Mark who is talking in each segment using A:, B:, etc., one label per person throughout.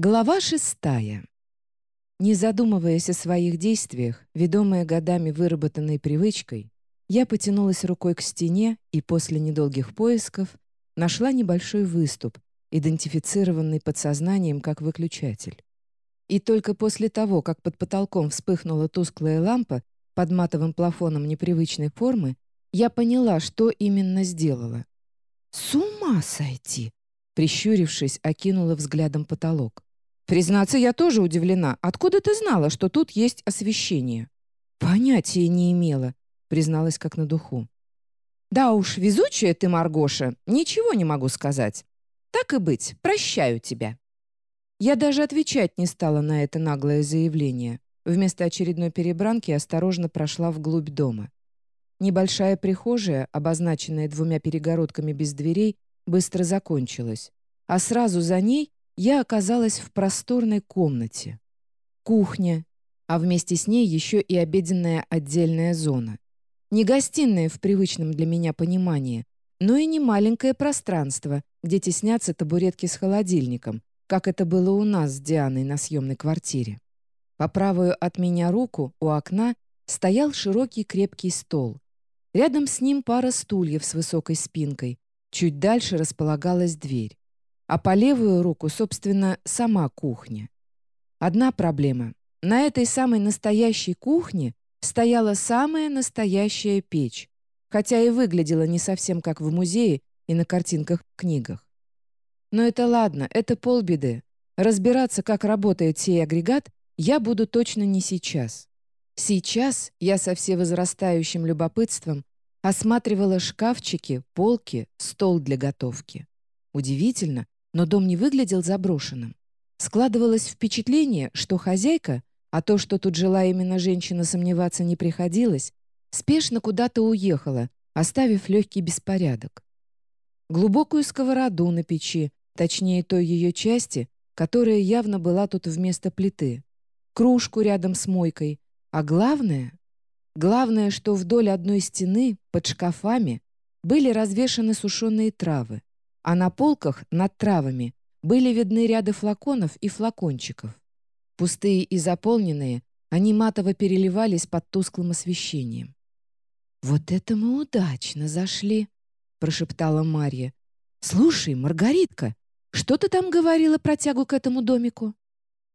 A: Глава шестая. Не задумываясь о своих действиях, ведомая годами выработанной привычкой, я потянулась рукой к стене и после недолгих поисков нашла небольшой выступ, идентифицированный подсознанием как выключатель. И только после того, как под потолком вспыхнула тусклая лампа под матовым плафоном непривычной формы, я поняла, что именно сделала. «С ума сойти!» Прищурившись, окинула взглядом потолок. Признаться, я тоже удивлена. Откуда ты знала, что тут есть освещение? Понятия не имела, призналась как на духу. Да уж, везучая ты, Маргоша, ничего не могу сказать. Так и быть, прощаю тебя. Я даже отвечать не стала на это наглое заявление. Вместо очередной перебранки осторожно прошла вглубь дома. Небольшая прихожая, обозначенная двумя перегородками без дверей, быстро закончилась, а сразу за ней я оказалась в просторной комнате. Кухня, а вместе с ней еще и обеденная отдельная зона. Не гостиная в привычном для меня понимании, но и не маленькое пространство, где теснятся табуретки с холодильником, как это было у нас с Дианой на съемной квартире. По правую от меня руку у окна стоял широкий крепкий стол. Рядом с ним пара стульев с высокой спинкой. Чуть дальше располагалась дверь а по левую руку, собственно, сама кухня. Одна проблема. На этой самой настоящей кухне стояла самая настоящая печь, хотя и выглядела не совсем как в музее и на картинках в книгах. Но это ладно, это полбеды. Разбираться, как работает сей агрегат, я буду точно не сейчас. Сейчас я со всевозрастающим любопытством осматривала шкафчики, полки, стол для готовки. Удивительно, но дом не выглядел заброшенным. Складывалось впечатление, что хозяйка, а то, что тут жила именно женщина, сомневаться не приходилось, спешно куда-то уехала, оставив легкий беспорядок. Глубокую сковороду на печи, точнее той ее части, которая явно была тут вместо плиты, кружку рядом с мойкой, а главное... Главное, что вдоль одной стены, под шкафами, были развешаны сушеные травы а на полках над травами были видны ряды флаконов и флакончиков. Пустые и заполненные, они матово переливались под тусклым освещением. «Вот это мы удачно зашли», — прошептала Марья. «Слушай, Маргаритка, что ты там говорила про тягу к этому домику?»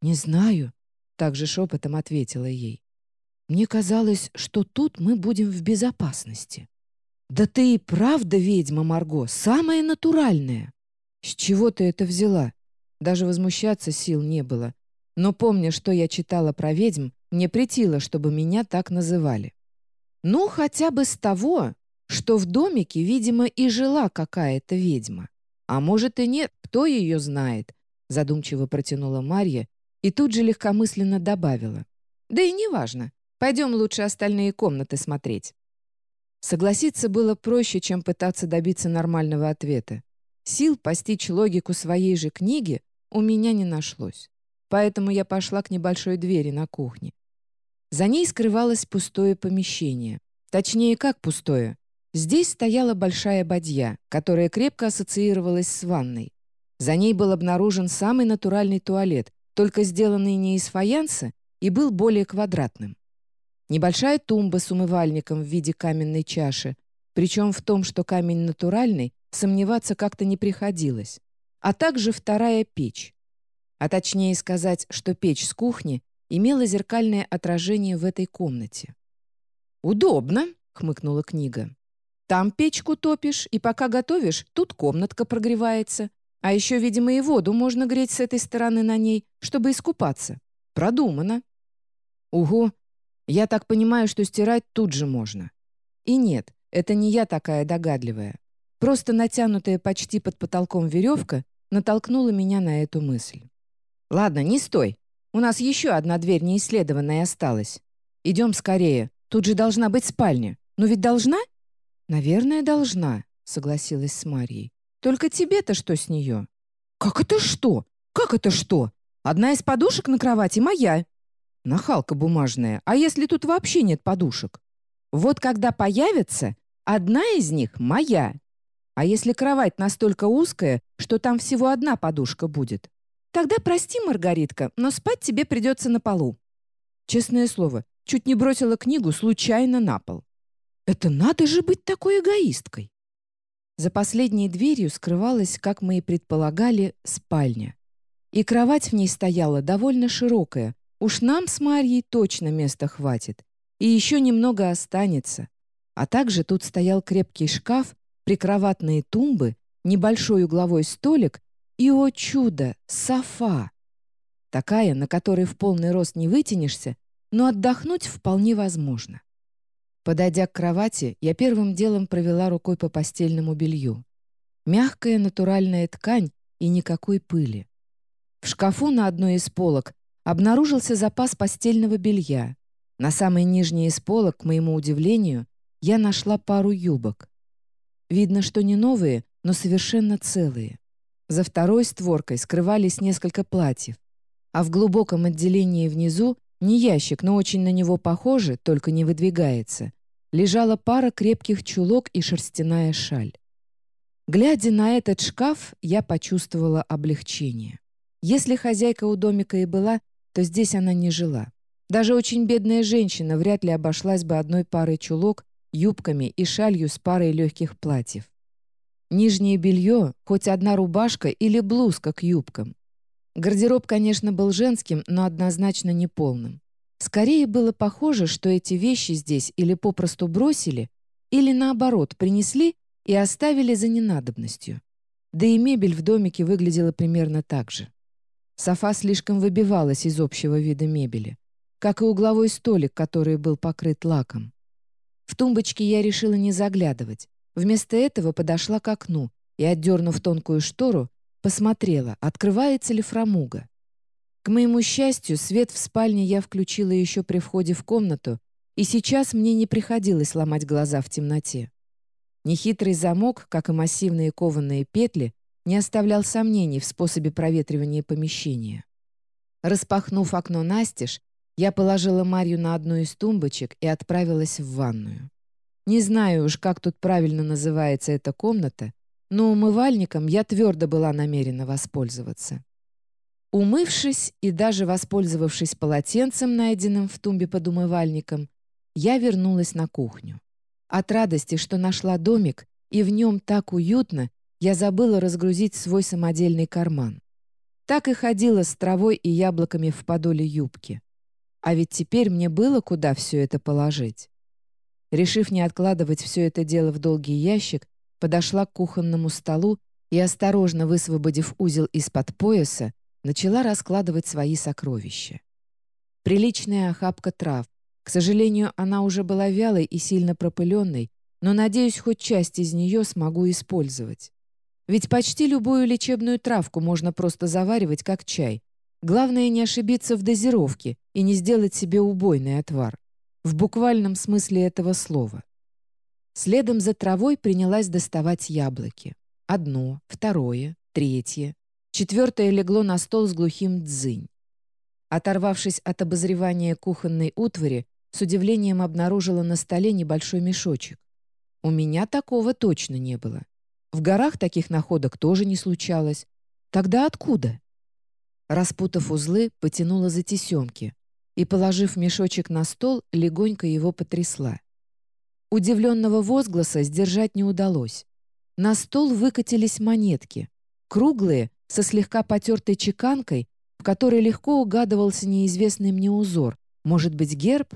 A: «Не знаю», — также шепотом ответила ей. «Мне казалось, что тут мы будем в безопасности». «Да ты и правда ведьма, Марго, самая натуральная!» «С чего ты это взяла?» Даже возмущаться сил не было. Но помня, что я читала про ведьм, мне притило, чтобы меня так называли. Ну, хотя бы с того, что в домике, видимо, и жила какая-то ведьма. А может и нет, кто ее знает, задумчиво протянула Марья и тут же легкомысленно добавила. Да и неважно. Пойдем лучше остальные комнаты смотреть. Согласиться было проще, чем пытаться добиться нормального ответа. Сил постичь логику своей же книги у меня не нашлось. Поэтому я пошла к небольшой двери на кухне. За ней скрывалось пустое помещение. Точнее, как пустое. Здесь стояла большая бадья, которая крепко ассоциировалась с ванной. За ней был обнаружен самый натуральный туалет, только сделанный не из фаянса и был более квадратным. Небольшая тумба с умывальником в виде каменной чаши, причем в том, что камень натуральный, сомневаться как-то не приходилось, а также вторая печь. А точнее сказать, что печь с кухни имела зеркальное отражение в этой комнате. «Удобно», — хмыкнула книга. «Там печку топишь, и пока готовишь, тут комнатка прогревается. А еще, видимо, и воду можно греть с этой стороны на ней, чтобы искупаться. Продумано». «Угу, я так понимаю, что стирать тут же можно. И нет, это не я такая догадливая. Просто натянутая почти под потолком веревка натолкнула меня на эту мысль. «Ладно, не стой. У нас еще одна дверь неисследованная осталась. Идем скорее. Тут же должна быть спальня. Ну ведь должна?» «Наверное, должна», — согласилась с Марьей. «Только тебе-то что с нее?» «Как это что? Как это что? Одна из подушек на кровати моя, Нахалка бумажная. А если тут вообще нет подушек? Вот когда появится, одна из них моя. А если кровать настолько узкая, что там всего одна подушка будет? «Тогда прости, Маргаритка, но спать тебе придется на полу». Честное слово, чуть не бросила книгу случайно на пол. Это надо же быть такой эгоисткой. За последней дверью скрывалась, как мы и предполагали, спальня. И кровать в ней стояла довольно широкая. Уж нам с Марьей точно места хватит. И еще немного останется. А также тут стоял крепкий шкаф, прикроватные тумбы, небольшой угловой столик и, о чудо, софа. Такая, на которой в полный рост не вытянешься, но отдохнуть вполне возможно. Подойдя к кровати, я первым делом провела рукой по постельному белью. Мягкая натуральная ткань и никакой пыли. В шкафу на одной из полок обнаружился запас постельного белья. На самой нижней из полок, к моему удивлению, я нашла пару юбок. Видно, что не новые, но совершенно целые. За второй створкой скрывались несколько платьев, а в глубоком отделении внизу не ящик, но очень на него похоже, только не выдвигается. Лежала пара крепких чулок и шерстяная шаль. Глядя на этот шкаф, я почувствовала облегчение. Если хозяйка у домика и была, то здесь она не жила. Даже очень бедная женщина вряд ли обошлась бы одной парой чулок, юбками и шалью с парой легких платьев. Нижнее белье, хоть одна рубашка или блузка к юбкам. Гардероб, конечно, был женским, но однозначно не полным. Скорее было похоже, что эти вещи здесь или попросту бросили, или наоборот принесли и оставили за ненадобностью. Да и мебель в домике выглядела примерно так же. Софа слишком выбивалась из общего вида мебели, как и угловой столик, который был покрыт лаком. В тумбочке я решила не заглядывать. Вместо этого подошла к окну и, отдернув тонкую штору, Посмотрела, открывается ли фрамуга. К моему счастью, свет в спальне я включила еще при входе в комнату, и сейчас мне не приходилось ломать глаза в темноте. Нехитрый замок, как и массивные кованые петли, не оставлял сомнений в способе проветривания помещения. Распахнув окно настежь, я положила Марью на одну из тумбочек и отправилась в ванную. Не знаю уж, как тут правильно называется эта комната, но умывальником я твердо была намерена воспользоваться. Умывшись и даже воспользовавшись полотенцем, найденным в тумбе под умывальником, я вернулась на кухню. От радости, что нашла домик, и в нем так уютно, я забыла разгрузить свой самодельный карман. Так и ходила с травой и яблоками в подоле юбки. А ведь теперь мне было куда все это положить. Решив не откладывать все это дело в долгий ящик, подошла к кухонному столу и, осторожно высвободив узел из-под пояса, начала раскладывать свои сокровища. Приличная охапка трав. К сожалению, она уже была вялой и сильно пропыленной, но, надеюсь, хоть часть из нее смогу использовать. Ведь почти любую лечебную травку можно просто заваривать как чай. Главное не ошибиться в дозировке и не сделать себе убойный отвар. В буквальном смысле этого слова. Следом за травой принялась доставать яблоки. Одно, второе, третье. Четвертое легло на стол с глухим дзынь. Оторвавшись от обозревания кухонной утвари, с удивлением обнаружила на столе небольшой мешочек. У меня такого точно не было. В горах таких находок тоже не случалось. Тогда откуда? Распутав узлы, потянула за тесемки и, положив мешочек на стол, легонько его потрясла. Удивленного возгласа сдержать не удалось. На стол выкатились монетки. Круглые, со слегка потертой чеканкой, в которой легко угадывался неизвестный мне узор. Может быть, герб?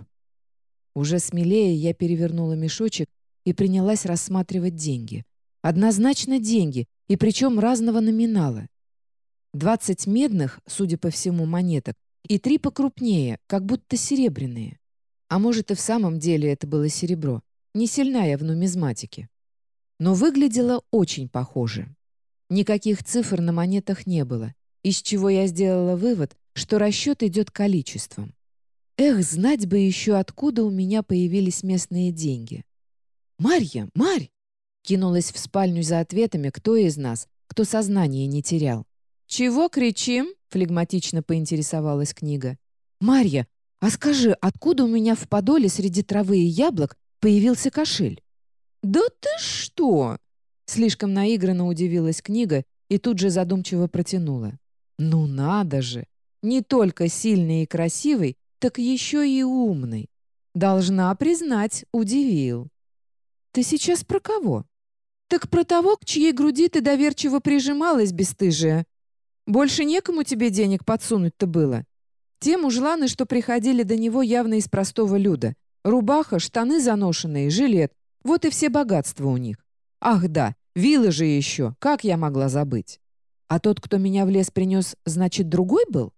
A: Уже смелее я перевернула мешочек и принялась рассматривать деньги. Однозначно деньги, и причем разного номинала. Двадцать медных, судя по всему, монеток, и три покрупнее, как будто серебряные. А может, и в самом деле это было серебро. Не сильная в нумизматике. Но выглядела очень похоже. Никаких цифр на монетах не было, из чего я сделала вывод, что расчет идет количеством. Эх, знать бы еще, откуда у меня появились местные деньги. «Марья! Марь!» Кинулась в спальню за ответами, кто из нас, кто сознание не терял. «Чего кричим?» — флегматично поинтересовалась книга. «Марья, а скажи, откуда у меня в подоле среди травы и яблок появился кошель. «Да ты что?» Слишком наигранно удивилась книга и тут же задумчиво протянула. Ну надо же! Не только сильный и красивый, так еще и умный. Должна признать, удивил. Ты сейчас про кого? Так про того, к чьей груди ты доверчиво прижималась, бесстыжая. Больше некому тебе денег подсунуть-то было. Те мужланы, что приходили до него явно из простого люда. Рубаха, штаны заношенные, жилет. Вот и все богатства у них. Ах да, вилы же еще, как я могла забыть? А тот, кто меня в лес принес, значит, другой был?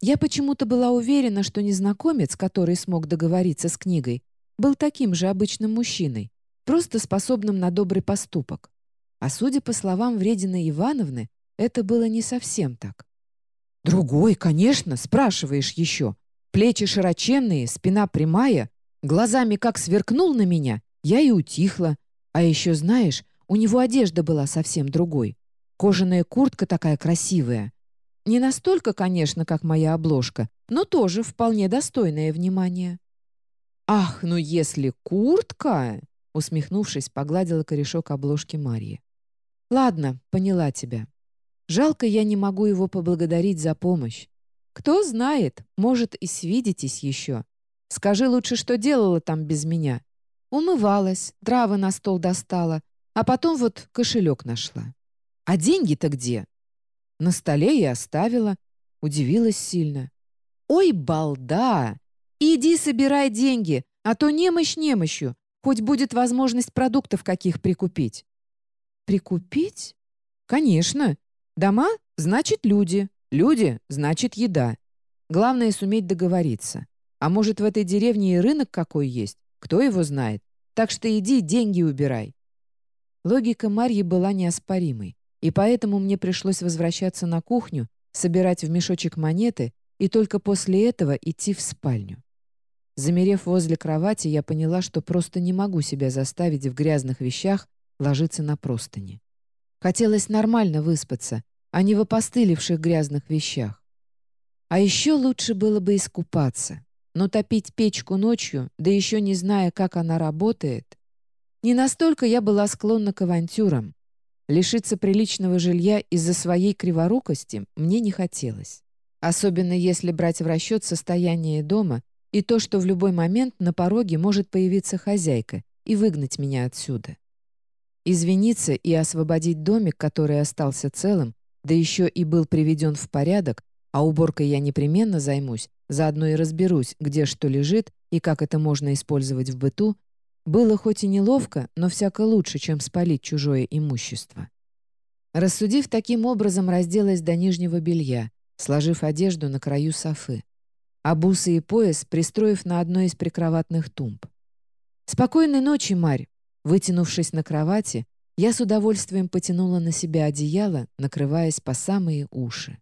A: Я почему-то была уверена, что незнакомец, который смог договориться с книгой, был таким же обычным мужчиной, просто способным на добрый поступок. А судя по словам Врединой Ивановны, это было не совсем так. «Другой, конечно, спрашиваешь еще. Плечи широченные, спина прямая, глазами как сверкнул на меня, я и утихла. А еще, знаешь, у него одежда была совсем другой. Кожаная куртка такая красивая, не настолько, конечно, как моя обложка, но тоже вполне достойное внимания. «Ах, ну если куртка!» Усмехнувшись, погладила корешок обложки Марьи. «Ладно, поняла тебя. Жалко, я не могу его поблагодарить за помощь. Кто знает, может, и свидитесь еще. Скажи лучше, что делала там без меня. Умывалась, травы на стол достала, а потом вот кошелек нашла. А деньги-то где? На столе я оставила. Удивилась сильно. «Ой, балда! Иди собирай деньги, а то немощь немощью. Хоть будет возможность продуктов каких прикупить». «Прикупить? Конечно. Дома — значит люди. Люди — значит еда. Главное — суметь договориться. А может, в этой деревне и рынок какой есть? Кто его знает? Так что иди деньги убирай». Логика Марьи была неоспоримой. И поэтому мне пришлось возвращаться на кухню, собирать в мешочек монеты и только после этого идти в спальню. Замерев возле кровати, я поняла, что просто не могу себя заставить в грязных вещах ложиться на простыни. Хотелось нормально выспаться, а не в опостылевших грязных вещах. А еще лучше было бы искупаться. Но топить печку ночью, да еще не зная, как она работает... Не настолько я была склонна к авантюрам, Лишиться приличного жилья из-за своей криворукости мне не хотелось. Особенно если брать в расчет состояние дома и то, что в любой момент на пороге может появиться хозяйка и выгнать меня отсюда. Извиниться и освободить домик, который остался целым, да еще и был приведен в порядок, а уборкой я непременно займусь, заодно и разберусь, где что лежит и как это можно использовать в быту, было хоть и неловко, но всяко лучше, чем спалить чужое имущество. Рассудив таким образом, разделась до нижнего белья, сложив одежду на краю софы, а бусы и пояс пристроив на одной из прикроватных тумб. «Спокойной ночи, Марь!» Вытянувшись на кровати, я с удовольствием потянула на себя одеяло, накрываясь по самые уши.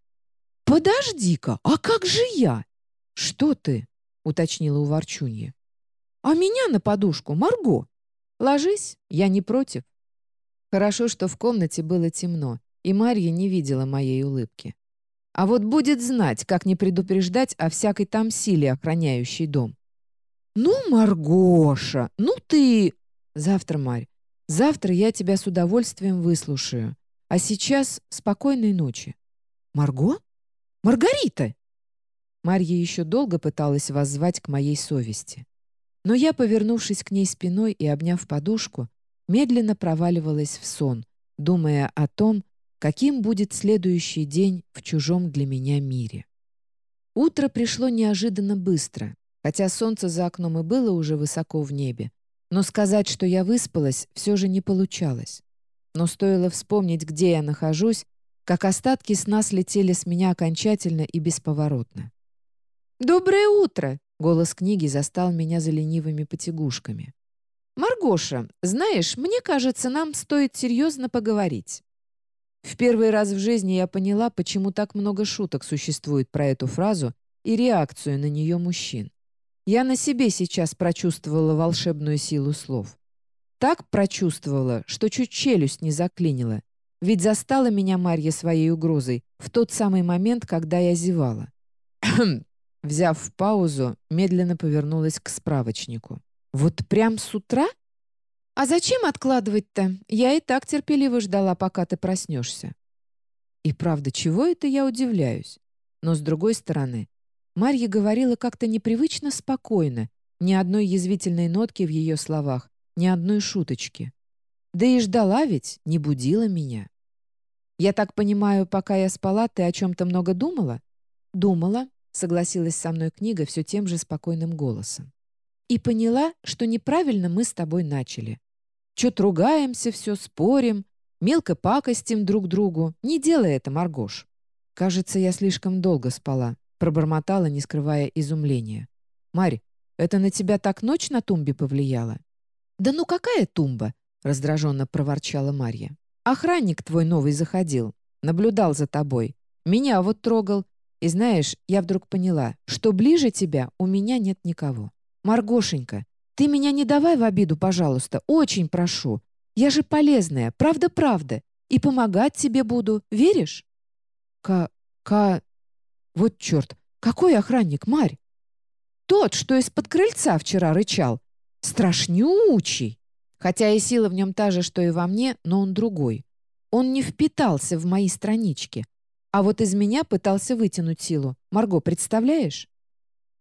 A: «Подожди-ка, а как же я?» «Что ты?» — уточнила у ворчунья. «А меня на подушку, Марго!» «Ложись, я не против». Хорошо, что в комнате было темно, и Марья не видела моей улыбки. А вот будет знать, как не предупреждать о всякой там силе, охраняющей дом. «Ну, Маргоша, ну ты...» «Завтра, Марь, завтра я тебя с удовольствием выслушаю. А сейчас спокойной ночи». «Марго? Маргарита!» Марья еще долго пыталась воззвать к моей совести. Но я, повернувшись к ней спиной и обняв подушку, медленно проваливалась в сон, думая о том, каким будет следующий день в чужом для меня мире. Утро пришло неожиданно быстро, хотя солнце за окном и было уже высоко в небе, но сказать, что я выспалась, все же не получалось. Но стоило вспомнить, где я нахожусь, как остатки сна слетели с меня окончательно и бесповоротно. «Доброе утро!» Голос книги застал меня за ленивыми потягушками. «Маргоша, знаешь, мне кажется, нам стоит серьезно поговорить». В первый раз в жизни я поняла, почему так много шуток существует про эту фразу и реакцию на нее мужчин. Я на себе сейчас прочувствовала волшебную силу слов. Так прочувствовала, что чуть челюсть не заклинила, ведь застала меня Марья своей угрозой в тот самый момент, когда я зевала. Взяв паузу, медленно повернулась к справочнику. «Вот прям с утра? А зачем откладывать-то? Я и так терпеливо ждала, пока ты проснешься». И правда, чего это я удивляюсь? Но с другой стороны, Марья говорила как-то непривычно спокойно, ни одной язвительной нотки в ее словах, ни одной шуточки. Да и ждала ведь, не будила меня. «Я так понимаю, пока я спала, ты о чем-то много думала?» «Думала», — согласилась со мной книга все тем же спокойным голосом. «И поняла, что неправильно мы с тобой начали. Чё-то ругаемся все, спорим, мелко пакостим друг другу. Не делай это, Маргош». «Кажется, я слишком долго спала», — пробормотала, не скрывая изумления. «Марь, это на тебя так ночь на тумбе повлияла?» «Да ну какая тумба?» — раздраженно проворчала Марья. Охранник твой новый заходил, наблюдал за тобой. Меня вот трогал. И знаешь, я вдруг поняла, что ближе тебя у меня нет никого. Маргошенька, ты меня не давай в обиду, пожалуйста, очень прошу. Я же полезная, правда-правда. И помогать тебе буду, веришь? Ка... Ка... Вот черт, какой охранник, Марь? Тот, что из-под крыльца вчера рычал. Страшнючий. Хотя и сила в нем та же, что и во мне, но он другой. Он не впитался в мои странички. А вот из меня пытался вытянуть силу. Марго, представляешь?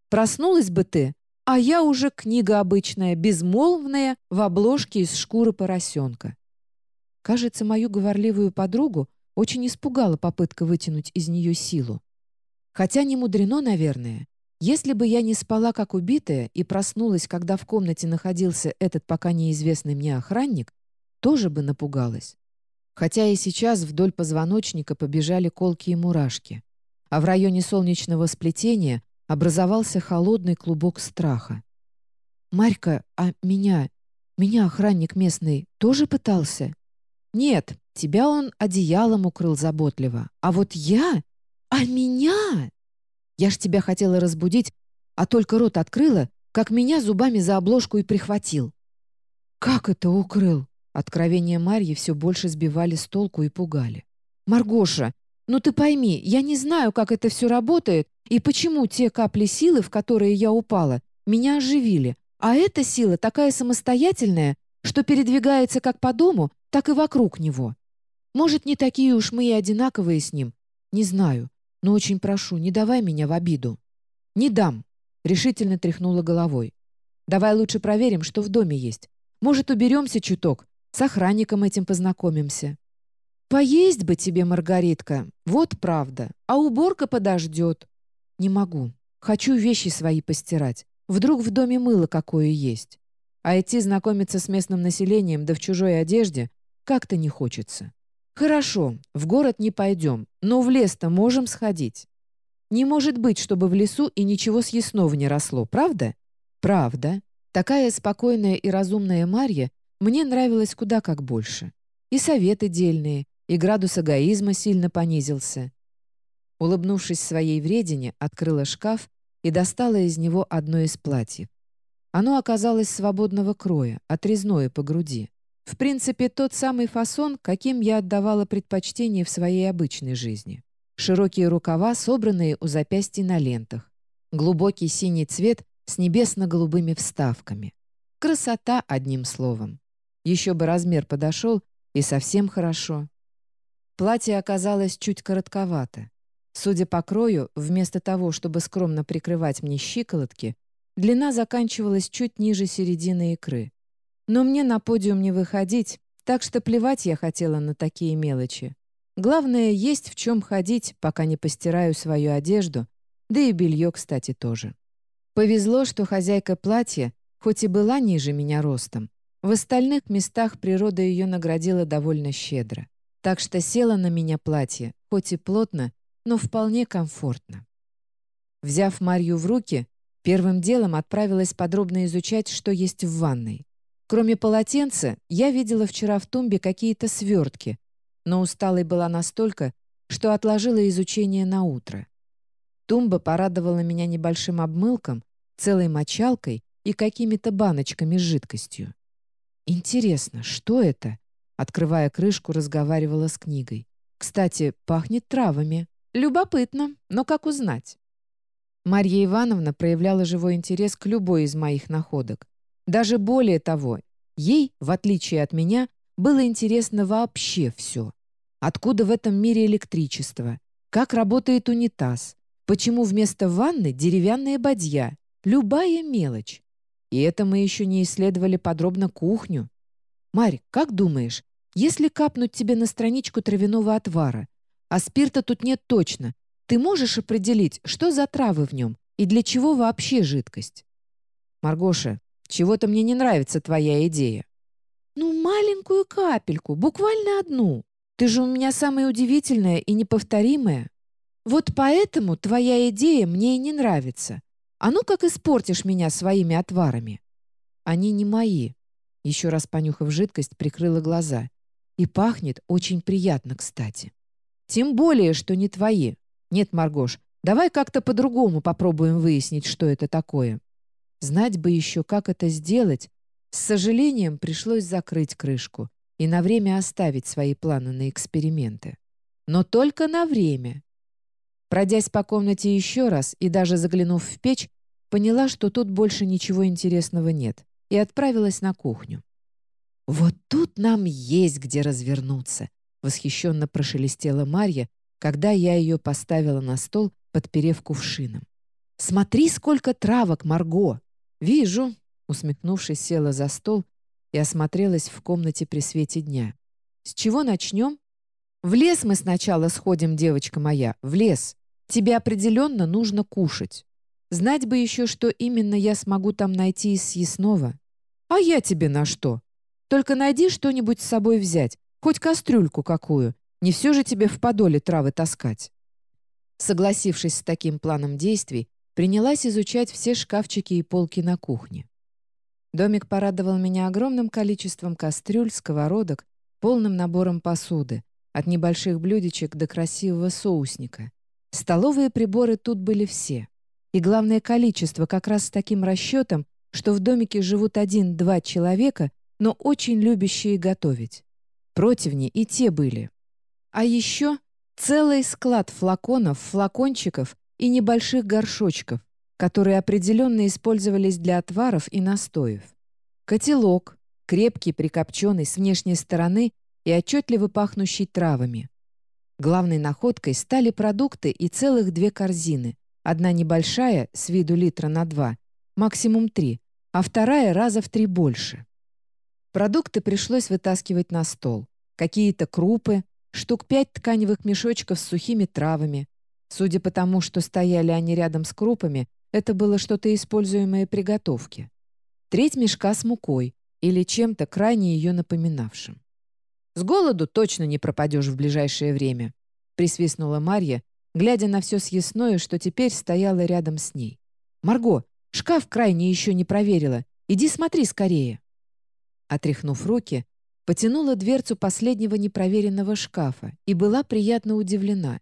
A: Проснулась бы ты, а я уже книга обычная, безмолвная, в обложке из шкуры поросенка. Кажется, мою говорливую подругу очень испугала попытка вытянуть из нее силу. Хотя не мудрено, наверное. Если бы я не спала как убитая и проснулась, когда в комнате находился этот пока неизвестный мне охранник, тоже бы напугалась. Хотя и сейчас вдоль позвоночника побежали колки и мурашки, а в районе солнечного сплетения образовался холодный клубок страха. «Марька, а меня, меня охранник местный тоже пытался?» «Нет, тебя он одеялом укрыл заботливо, а вот я... А меня...» Я ж тебя хотела разбудить, а только рот открыла, как меня зубами за обложку и прихватил». «Как это укрыл?» Откровения Марьи все больше сбивали с толку и пугали. «Маргоша, ну ты пойми, я не знаю, как это все работает и почему те капли силы, в которые я упала, меня оживили, а эта сила такая самостоятельная, что передвигается как по дому, так и вокруг него. Может, не такие уж мы и одинаковые с ним? Не знаю. Но очень прошу, не давай меня в обиду». «Не дам», — решительно тряхнула головой. «Давай лучше проверим, что в доме есть. Может, уберемся чуток, с охранником этим познакомимся». «Поесть бы тебе, Маргаритка, вот правда, а уборка подождет». «Не могу. Хочу вещи свои постирать. Вдруг в доме мыло какое есть. А идти знакомиться с местным населением да в чужой одежде как-то не хочется». «Хорошо, в город не пойдем, но в лес-то можем сходить. Не может быть, чтобы в лесу и ничего съестного не росло, правда?» «Правда. Такая спокойная и разумная Марья мне нравилась куда как больше. И советы дельные, и градус эгоизма сильно понизился». Улыбнувшись своей вредине, открыла шкаф и достала из него одно из платьев. Оно оказалось свободного кроя, отрезное по груди. В принципе, тот самый фасон, каким я отдавала предпочтение в своей обычной жизни. Широкие рукава, собранные у запястья на лентах. Глубокий синий цвет с небесно-голубыми вставками. Красота, одним словом. Еще бы размер подошел, и совсем хорошо. Платье оказалось чуть коротковато. Судя по крою, вместо того, чтобы скромно прикрывать мне щиколотки, длина заканчивалась чуть ниже середины икры. Но мне на подиум не выходить, так что плевать я хотела на такие мелочи. Главное, есть в чем ходить, пока не постираю свою одежду, да и белье, кстати, тоже. Повезло, что хозяйка платья, хоть и была ниже меня ростом, в остальных местах природа ее наградила довольно щедро. Так что села на меня платье, хоть и плотно, но вполне комфортно. Взяв Марью в руки, первым делом отправилась подробно изучать, что есть в ванной. Кроме полотенца, я видела вчера в тумбе какие-то свертки, но усталой была настолько, что отложила изучение на утро. Тумба порадовала меня небольшим обмылком, целой мочалкой и какими-то баночками с жидкостью. «Интересно, что это?» Открывая крышку, разговаривала с книгой. «Кстати, пахнет травами. Любопытно, но как узнать?» Марья Ивановна проявляла живой интерес к любой из моих находок. Даже более того, ей, в отличие от меня, было интересно вообще все. Откуда в этом мире электричество? Как работает унитаз? Почему вместо ванны деревянные бадья? Любая мелочь. И это мы еще не исследовали подробно кухню. Марь, как думаешь, если капнуть тебе на страничку травяного отвара, а спирта тут нет точно, ты можешь определить, что за травы в нем и для чего вообще жидкость? Маргоша, чего-то мне не нравится твоя идея. Ну, маленькую капельку, буквально одну. Ты же у меня самая удивительная и неповторимая. Вот поэтому твоя идея мне и не нравится. А ну как испортишь меня своими отварами? Они не мои. Еще раз понюхав жидкость, прикрыла глаза. И пахнет очень приятно, кстати. Тем более, что не твои. Нет, Маргош, давай как-то по-другому попробуем выяснить, что это такое. Знать бы еще, как это сделать. С сожалением пришлось закрыть крышку и на время оставить свои планы на эксперименты. Но только на время. Пройдясь по комнате еще раз и даже заглянув в печь, поняла, что тут больше ничего интересного нет, и отправилась на кухню. «Вот тут нам есть где развернуться», — восхищенно прошелестела Марья, когда я ее поставила на стол, подперев кувшином. «Смотри, сколько травок, Марго!» «Вижу», — усмехнувшись, села за стол и осмотрелась в комнате при свете дня. «С чего начнем?» «В лес мы сначала сходим, девочка моя, в лес. Тебе определенно нужно кушать. Знать бы еще, что именно я смогу там найти из съестного. А я тебе на что? Только найди что-нибудь с собой взять, хоть кастрюльку какую. Не все же тебе в подоле травы таскать». Согласившись с таким планом действий, принялась изучать все шкафчики и полки на кухне. Домик порадовал меня огромным количеством кастрюль, сковородок, полным набором посуды, от небольших блюдечек до красивого соусника. Столовые приборы тут были все. И главное количество как раз с таким расчетом, что в домике живут один-два человека, но очень любящие готовить. Противни и те были. А еще целый склад флаконов, флакончиков и небольших горшочков, которые определенно использовались для отваров и настоев. Котелок, крепкий, прикопченный с внешней стороны и отчетливо пахнущий травами. Главной находкой стали продукты и целых две корзины. Одна небольшая, с виду литра на два, максимум три, а вторая раза в три больше. Продукты пришлось вытаскивать на стол. Какие-то крупы, штук пять тканевых мешочков с сухими травами, Судя по тому, что стояли они рядом с крупами, это было что-то используемое при готовке. Треть мешка с мукой или чем-то крайне ее напоминавшим. «С голоду точно не пропадешь в ближайшее время», присвистнула Марья, глядя на все съестное, что теперь стояло рядом с ней. «Марго, шкаф крайне еще не проверила. Иди смотри скорее». Отряхнув руки, потянула дверцу последнего непроверенного шкафа и была приятно удивлена.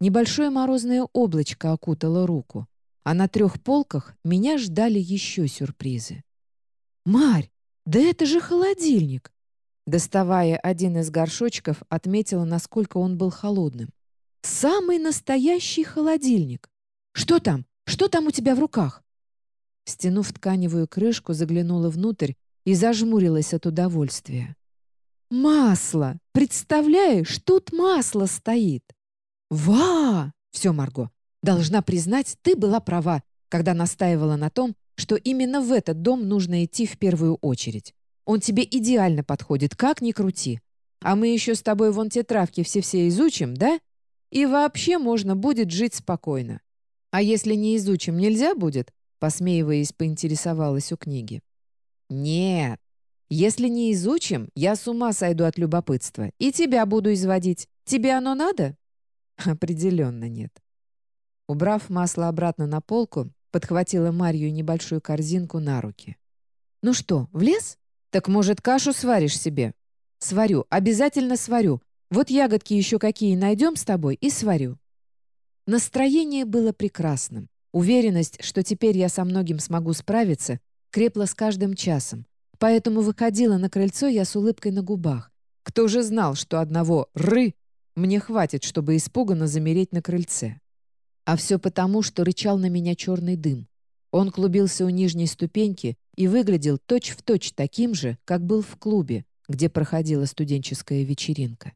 A: Небольшое морозное облачко окутало руку, а на трех полках меня ждали еще сюрпризы. «Марь, да это же холодильник!» Доставая один из горшочков, отметила, насколько он был холодным. «Самый настоящий холодильник! Что там? Что там у тебя в руках?» Стянув тканевую крышку, заглянула внутрь и зажмурилась от удовольствия. «Масло! Представляешь, тут масло стоит!» «Ва!» «Все, Марго, должна признать, ты была права, когда настаивала на том, что именно в этот дом нужно идти в первую очередь. Он тебе идеально подходит, как ни крути. А мы еще с тобой вон те травки все-все изучим, да? И вообще можно будет жить спокойно. А если не изучим, нельзя будет?» Посмеиваясь, поинтересовалась у книги. «Нет, если не изучим, я с ума сойду от любопытства и тебя буду изводить. Тебе оно надо?» Определенно нет. Убрав масло обратно на полку, подхватила Марью небольшую корзинку на руки. «Ну что, в лес? Так, может, кашу сваришь себе?» «Сварю, обязательно сварю. Вот ягодки еще какие найдем с тобой и сварю». Настроение было прекрасным. Уверенность, что теперь я со многим смогу справиться, крепла с каждым часом. Поэтому выходила на крыльцо я с улыбкой на губах. Кто же знал, что одного «ры» Мне хватит, чтобы испуганно замереть на крыльце. А все потому, что рычал на меня черный дым. Он клубился у нижней ступеньки и выглядел точь-в-точь точь таким же, как был в клубе, где проходила студенческая вечеринка.